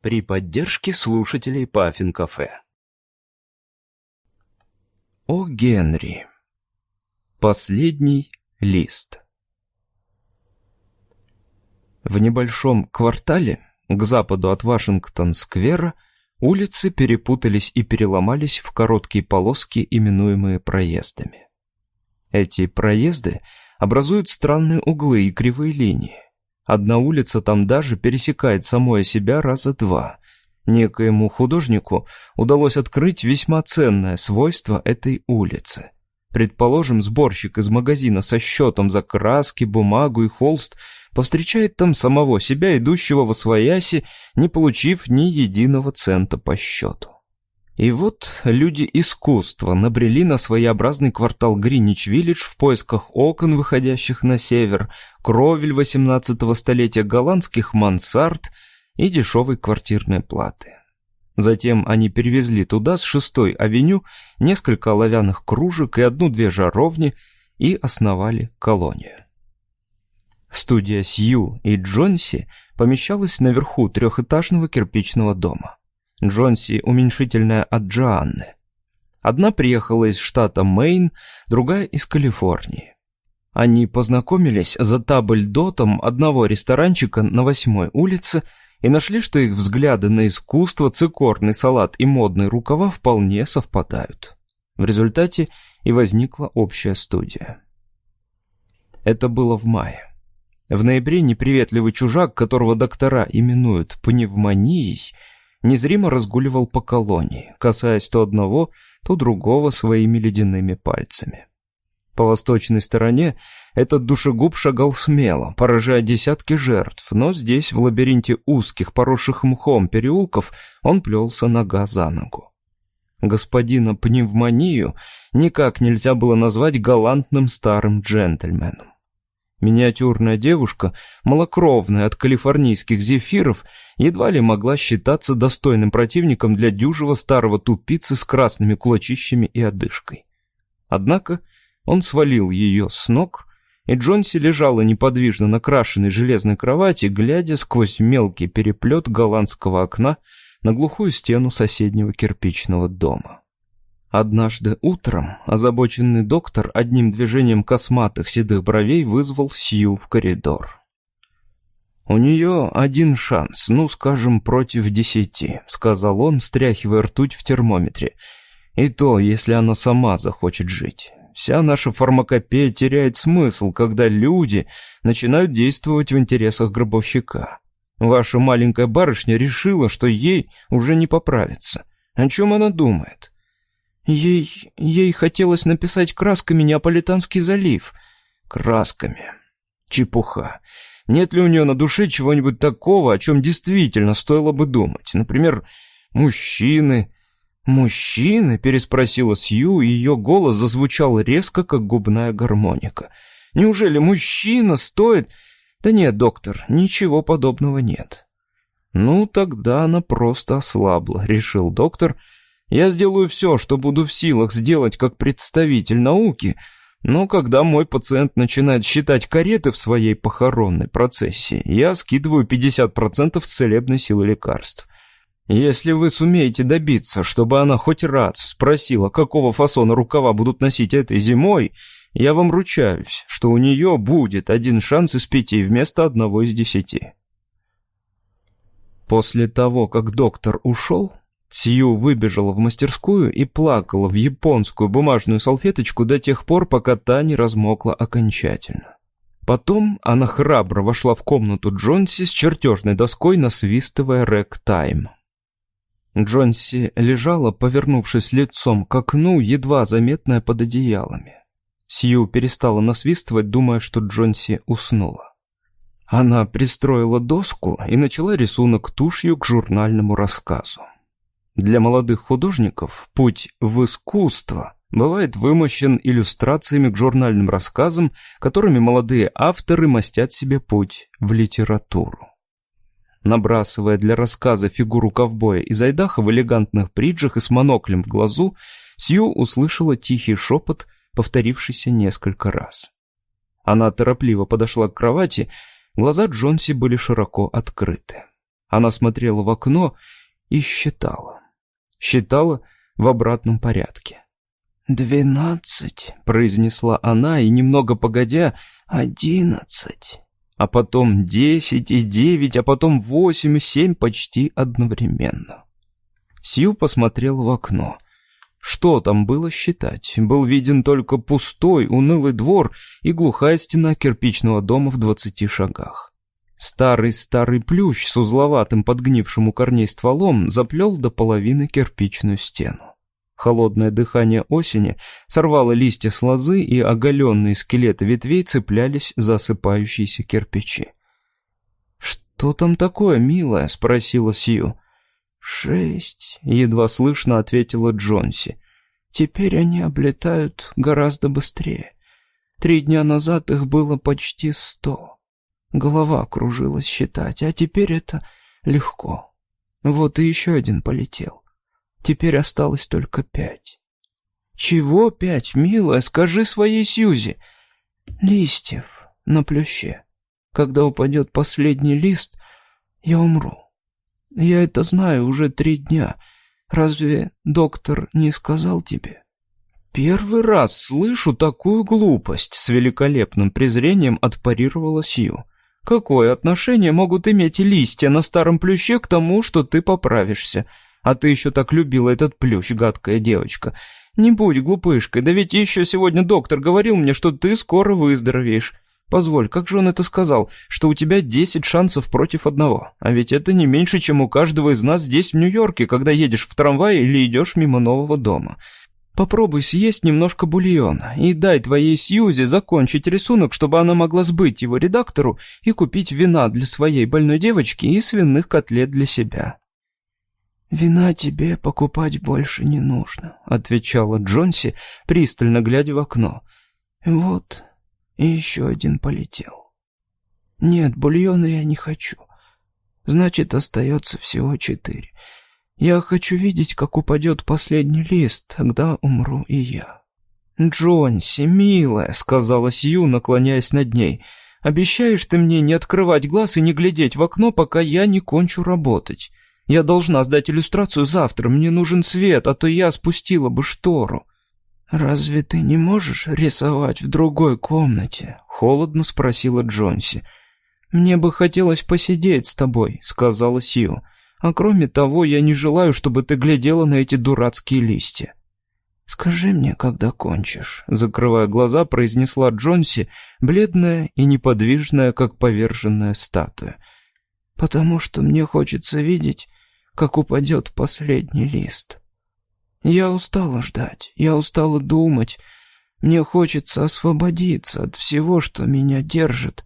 при поддержке слушателей Паффин Кафе. О Генри. Последний лист. В небольшом квартале к западу от Вашингтон-сквера улицы перепутались и переломались в короткие полоски, именуемые проездами. Эти проезды образуют странные углы и кривые линии. Одна улица там даже пересекает самое себя раза два. Некоему художнику удалось открыть весьма ценное свойство этой улицы. Предположим, сборщик из магазина со счетом за краски, бумагу и холст повстречает там самого себя, идущего во свояси, не получив ни единого цента по счету. И вот люди искусства набрели на своеобразный квартал Гринич-Виллидж в поисках окон, выходящих на север, кровель 18 столетия голландских мансард и дешевой квартирной платы. Затем они перевезли туда с шестой авеню несколько оловянных кружек и одну-две жаровни и основали колонию. Студия Сью и Джонси помещалась наверху трехэтажного кирпичного дома. Джонси уменьшительное от Джоанны. Одна приехала из штата Мэйн, другая из Калифорнии. Они познакомились за табльдотом одного ресторанчика на восьмой улице и нашли, что их взгляды на искусство, цикорный салат и модные рукава вполне совпадают. В результате и возникла общая студия. Это было в мае. В ноябре неприветливый чужак, которого доктора именуют пневмонией, незримо разгуливал по колонии, касаясь то одного, то другого своими ледяными пальцами. По восточной стороне этот душегуб шагал смело, поражая десятки жертв, но здесь, в лабиринте узких, поросших мхом переулков, он плелся нога за ногу. Господина пневмонию никак нельзя было назвать галантным старым джентльменом. Миниатюрная девушка, малокровная от калифорнийских зефиров, едва ли могла считаться достойным противником для дюжего старого тупицы с красными кулачищами и одышкой. Однако он свалил ее с ног, и Джонси лежала неподвижно на крашенной железной кровати, глядя сквозь мелкий переплет голландского окна на глухую стену соседнего кирпичного дома. Однажды утром а озабоченный доктор одним движением косматых седых бровей вызвал Сью в коридор. «У нее один шанс, ну, скажем, против десяти», — сказал он, стряхивая ртуть в термометре. «И то, если она сама захочет жить. Вся наша фармакопея теряет смысл, когда люди начинают действовать в интересах гробовщика. Ваша маленькая барышня решила, что ей уже не поправится. О чем она думает?» Ей... ей хотелось написать красками Неаполитанский залив. Красками. Чепуха. Нет ли у нее на душе чего-нибудь такого, о чем действительно стоило бы думать? Например, мужчины. Мужчины? Переспросила Сью, и ее голос зазвучал резко, как губная гармоника. Неужели мужчина стоит... Да нет, доктор, ничего подобного нет. Ну, тогда она просто ослабла, решил доктор, — я сделаю все, что буду в силах сделать как представитель науки, но когда мой пациент начинает считать кареты в своей похоронной процессии, я скидываю 50% с целебной силы лекарств. Если вы сумеете добиться, чтобы она хоть раз спросила, какого фасона рукава будут носить этой зимой, я вам ручаюсь, что у нее будет один шанс из пяти вместо одного из десяти. После того, как доктор ушел, Сью выбежала в мастерскую и плакала в японскую бумажную салфеточку до тех пор, пока та не размокла окончательно. Потом она храбро вошла в комнату Джонси с чертежной доской, насвистывая рэк-тайм. Джонси лежала, повернувшись лицом к окну, едва заметная под одеялами. Сью перестала насвистывать, думая, что Джонси уснула. Она пристроила доску и начала рисунок тушью к журнальному рассказу. Для молодых художников путь в искусство бывает вымощен иллюстрациями к журнальным рассказам, которыми молодые авторы мастят себе путь в литературу. Набрасывая для рассказа фигуру ковбоя из Айдаха в элегантных бриджах и с моноклем в глазу, Сью услышала тихий шепот, повторившийся несколько раз. Она торопливо подошла к кровати, глаза Джонси были широко открыты. Она смотрела в окно и считала считала в обратном порядке. «Двенадцать», — произнесла она, и немного погодя, «одиннадцать» а потом десять и девять, а потом восемь и семь почти одновременно. Сью посмотрел в окно. Что там было считать? Был виден только пустой, унылый двор и глухая стена кирпичного дома в двадцати шагах. Старый старый плющ с узловатым подгнившим у корней стволом заплел до половины кирпичную стену. Холодное дыхание осени сорвало листья с лозы, и оголенные скелеты ветвей цеплялись за осыпающиеся кирпичи. «Что там такое, милая?» — спросила Сью. «Шесть», — едва слышно ответила Джонси. «Теперь они облетают гораздо быстрее. Три дня назад их было почти сто». Голова кружилась считать, а теперь это легко. Вот и еще один полетел. Теперь осталось только пять. «Чего пять, милая? Скажи своей Сьюзи!» «Листьев на плюще. Когда упадет последний лист, я умру. Я это знаю уже три дня. Разве доктор не сказал тебе?» «Первый раз слышу такую глупость!» С великолепным презрением отпарировала Сью. Какое отношение могут иметь листья на старом плюще к тому, что ты поправишься? А ты еще так любила этот плющ, гадкая девочка. Не будь глупышкой, да ведь еще сегодня доктор говорил мне, что ты скоро выздоровеешь. Позволь, как же он это сказал, что у тебя 10 шансов против одного? А ведь это не меньше, чем у каждого из нас здесь в Нью-Йорке, когда едешь в трамвае или идешь мимо нового дома. Попробуй съесть немножко бульона и дай твоей Сьюзи закончить рисунок, чтобы она могла сбыть его редактору и купить вина для своей больной девочки и свиных котлет для себя». «Вина тебе покупать больше не нужно», — отвечала Джонси, пристально глядя в окно. «Вот, и еще один полетел». «Нет, бульона я не хочу. Значит, остается всего четыре. Я хочу видеть, как упадет последний лист, тогда умру и я». «Джонси, милая», — сказала Сью, наклоняясь над ней, — «обещаешь ты мне не открывать глаз и не глядеть в окно, пока я не кончу работать. Я должна сдать иллюстрацию завтра, мне нужен свет, а то я спустила бы штору». «Разве ты не можешь рисовать в другой комнате?» — холодно спросила Джонси. «Мне бы хотелось посидеть с тобой», — сказала Сью. А кроме того, я не желаю, чтобы ты глядела на эти дурацкие листья. «Скажи мне, когда кончишь», — закрывая глаза, произнесла Джонси, бледная и неподвижная, как поверженная статуя. «Потому что мне хочется видеть, как упадет последний лист. Я устала ждать, я устала думать. Мне хочется освободиться от всего, что меня держит.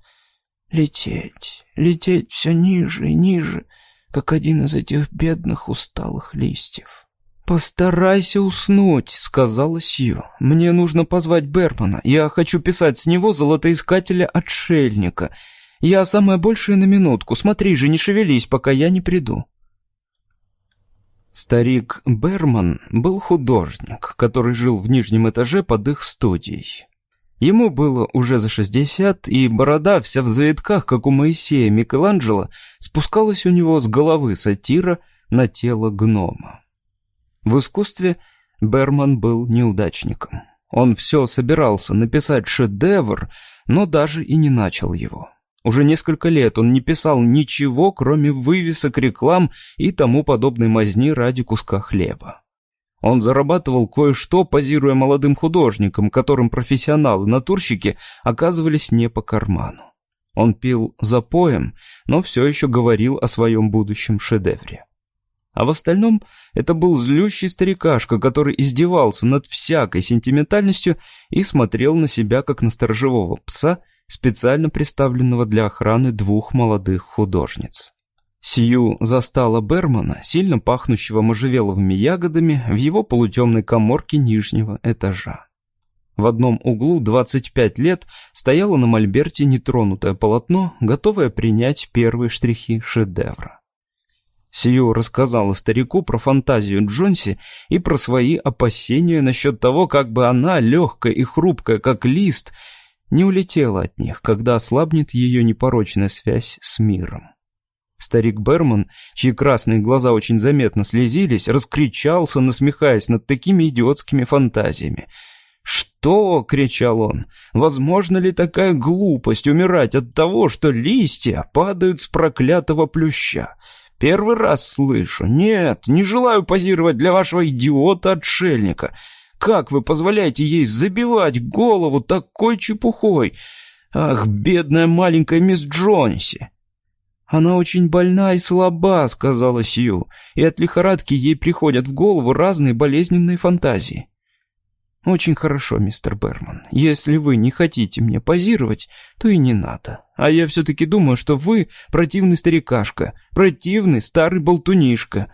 Лететь, лететь все ниже и ниже» как один из этих бедных усталых листьев. «Постарайся уснуть», — сказала Сью. «Мне нужно позвать Бермана. Я хочу писать с него золотоискателя-отшельника. Я самое большее на минутку. Смотри же, не шевелись, пока я не приду». Старик Берман был художник, который жил в нижнем этаже под их студией. Ему было уже за 60, и борода вся в завитках, как у Моисея Микеланджело, спускалась у него с головы сатира на тело гнома. В искусстве Берман был неудачником. Он все собирался написать шедевр, но даже и не начал его. Уже несколько лет он не писал ничего, кроме вывесок, реклам и тому подобной мазни ради куска хлеба. Он зарабатывал кое-что, позируя молодым художникам, которым профессионалы-натурщики оказывались не по карману. Он пил за поем, но все еще говорил о своем будущем шедевре. А в остальном это был злющий старикашка, который издевался над всякой сентиментальностью и смотрел на себя как на сторожевого пса, специально представленного для охраны двух молодых художниц. Сию застала Бермана, сильно пахнущего можжевеловыми ягодами, в его полутемной коморке нижнего этажа. В одном углу 25 лет стояло на мольберте нетронутое полотно, готовое принять первые штрихи шедевра. Сию рассказала старику про фантазию Джонси и про свои опасения насчет того, как бы она, легкая и хрупкая, как лист, не улетела от них, когда ослабнет ее непорочная связь с миром. Старик Берман, чьи красные глаза очень заметно слезились, раскричался, насмехаясь над такими идиотскими фантазиями. «Что?» — кричал он. «Возможно ли такая глупость умирать от того, что листья падают с проклятого плюща? Первый раз слышу. Нет, не желаю позировать для вашего идиота-отшельника. Как вы позволяете ей забивать голову такой чепухой? Ах, бедная маленькая мисс Джонси!» «Она очень больна и слаба», — сказала Сью, и от лихорадки ей приходят в голову разные болезненные фантазии. «Очень хорошо, мистер Берман. Если вы не хотите мне позировать, то и не надо. А я все-таки думаю, что вы противный старикашка, противный старый болтунишка».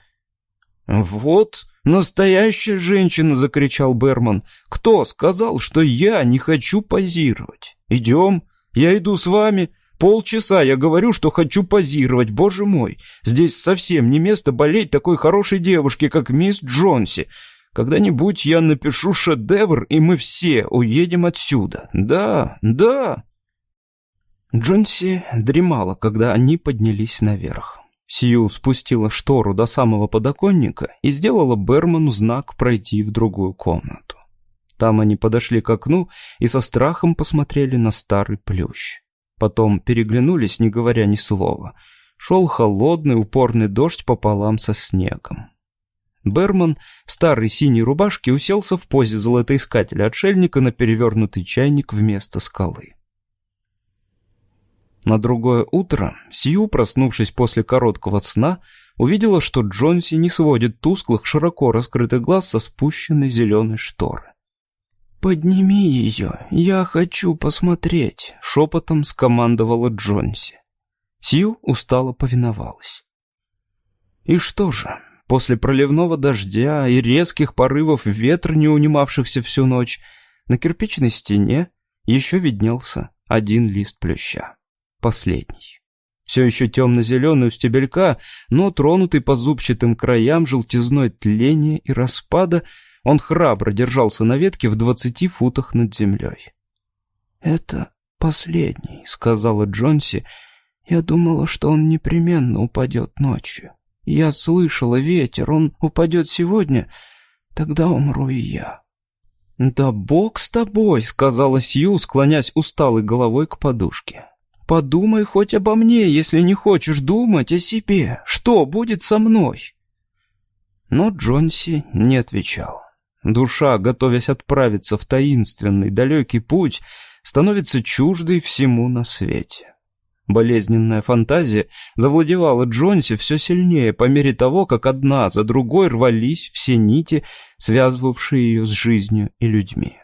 «Вот настоящая женщина!» — закричал Берман. «Кто сказал, что я не хочу позировать? Идем, я иду с вами». Полчаса я говорю, что хочу позировать, боже мой. Здесь совсем не место болеть такой хорошей девушке, как мисс Джонси. Когда-нибудь я напишу шедевр, и мы все уедем отсюда. Да, да. Джонси дремала, когда они поднялись наверх. Сью спустила штору до самого подоконника и сделала Берману знак пройти в другую комнату. Там они подошли к окну и со страхом посмотрели на старый плющ. Потом переглянулись, не говоря ни слова. Шел холодный, упорный дождь пополам со снегом. Берман в старой синей рубашке уселся в позе золотоискателя-отшельника на перевернутый чайник вместо скалы. На другое утро Сью, проснувшись после короткого сна, увидела, что Джонси не сводит тусклых, широко раскрытых глаз со спущенной зеленой шторы. «Подними ее, я хочу посмотреть», — шепотом скомандовала Джонси. Сью устало повиновалась. И что же, после проливного дождя и резких порывов ветра, не унимавшихся всю ночь, на кирпичной стене еще виднелся один лист плюща. Последний. Все еще темно-зеленый у стебелька, но тронутый по зубчатым краям желтизной тления и распада — он храбро держался на ветке в двадцати футах над землей. «Это последний», — сказала Джонси. «Я думала, что он непременно упадет ночью. Я слышала ветер, он упадет сегодня, тогда умру и я». «Да бог с тобой», — сказала Сью, склонясь усталой головой к подушке. «Подумай хоть обо мне, если не хочешь думать о себе. Что будет со мной?» Но Джонси не отвечал. Душа, готовясь отправиться в таинственный далекий путь, становится чуждой всему на свете. Болезненная фантазия завладевала Джонси все сильнее по мере того, как одна за другой рвались все нити, связывавшие ее с жизнью и людьми.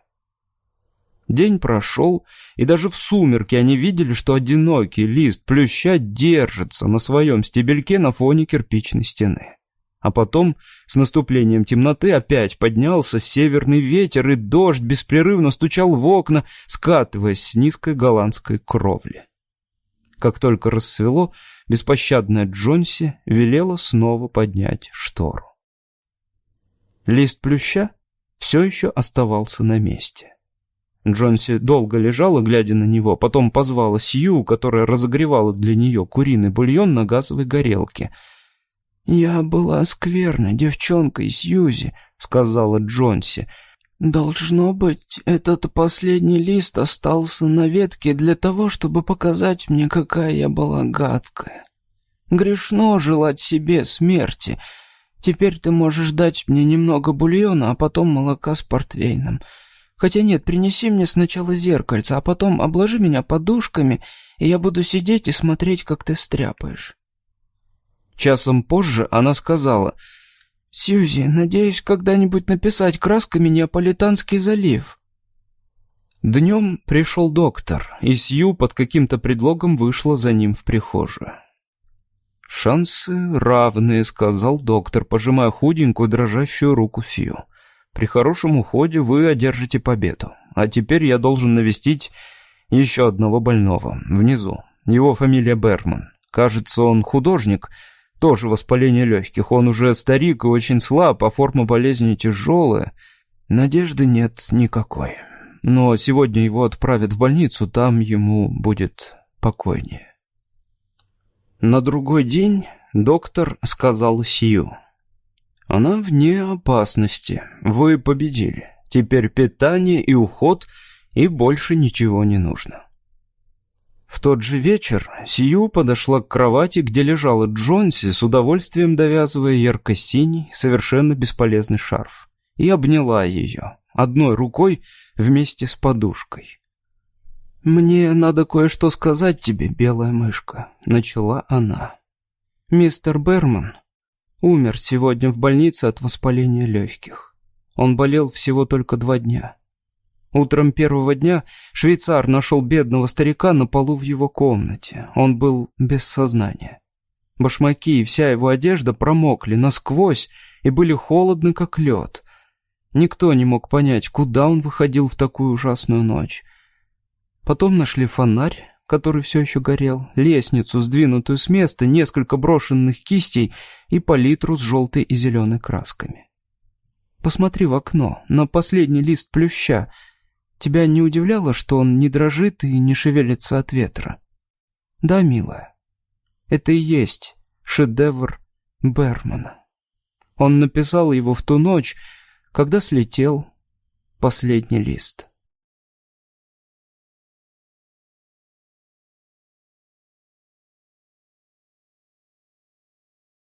День прошел, и даже в сумерке они видели, что одинокий лист плюща держится на своем стебельке на фоне кирпичной стены. А потом, с наступлением темноты, опять поднялся северный ветер, и дождь беспрерывно стучал в окна, скатываясь с низкой голландской кровли. Как только рассвело, беспощадная Джонси велела снова поднять штору. Лист плюща все еще оставался на месте. Джонси долго лежала, глядя на него, потом позвала Сью, которая разогревала для нее куриный бульон на газовой горелке — «Я была скверной девчонкой, Сьюзи», — сказала Джонси. «Должно быть, этот последний лист остался на ветке для того, чтобы показать мне, какая я была гадкая. Грешно желать себе смерти. Теперь ты можешь дать мне немного бульона, а потом молока с портвейном. Хотя нет, принеси мне сначала зеркальце, а потом обложи меня подушками, и я буду сидеть и смотреть, как ты стряпаешь». Часом позже она сказала, «Сьюзи, надеюсь когда-нибудь написать красками Неаполитанский залив». Днем пришел доктор, и Сью под каким-то предлогом вышла за ним в прихожую. «Шансы равные», — сказал доктор, пожимая худенькую дрожащую руку Сью. «При хорошем уходе вы одержите победу. А теперь я должен навестить еще одного больного, внизу. Его фамилия Берман. Кажется, он художник, — тоже воспаление легких. Он уже старик и очень слаб, а форма болезни тяжелая. Надежды нет никакой. Но сегодня его отправят в больницу, там ему будет покойнее. На другой день доктор сказал Сию. «Она вне опасности. Вы победили. Теперь питание и уход, и больше ничего не нужно». В тот же вечер Сию подошла к кровати, где лежала Джонси, с удовольствием довязывая ярко-синий, совершенно бесполезный шарф, и обняла ее, одной рукой вместе с подушкой. «Мне надо кое-что сказать тебе, белая мышка», — начала она. «Мистер Берман умер сегодня в больнице от воспаления легких. Он болел всего только два дня. Утром первого дня швейцар нашел бедного старика на полу в его комнате. Он был без сознания. Башмаки и вся его одежда промокли насквозь и были холодны, как лед. Никто не мог понять, куда он выходил в такую ужасную ночь. Потом нашли фонарь, который все еще горел, лестницу, сдвинутую с места, несколько брошенных кистей и палитру с желтой и зеленой красками. «Посмотри в окно, на последний лист плюща», Тебя не удивляло, что он не дрожит и не шевелится от ветра? Да, милая, это и есть шедевр Бермана. Он написал его в ту ночь, когда слетел последний лист.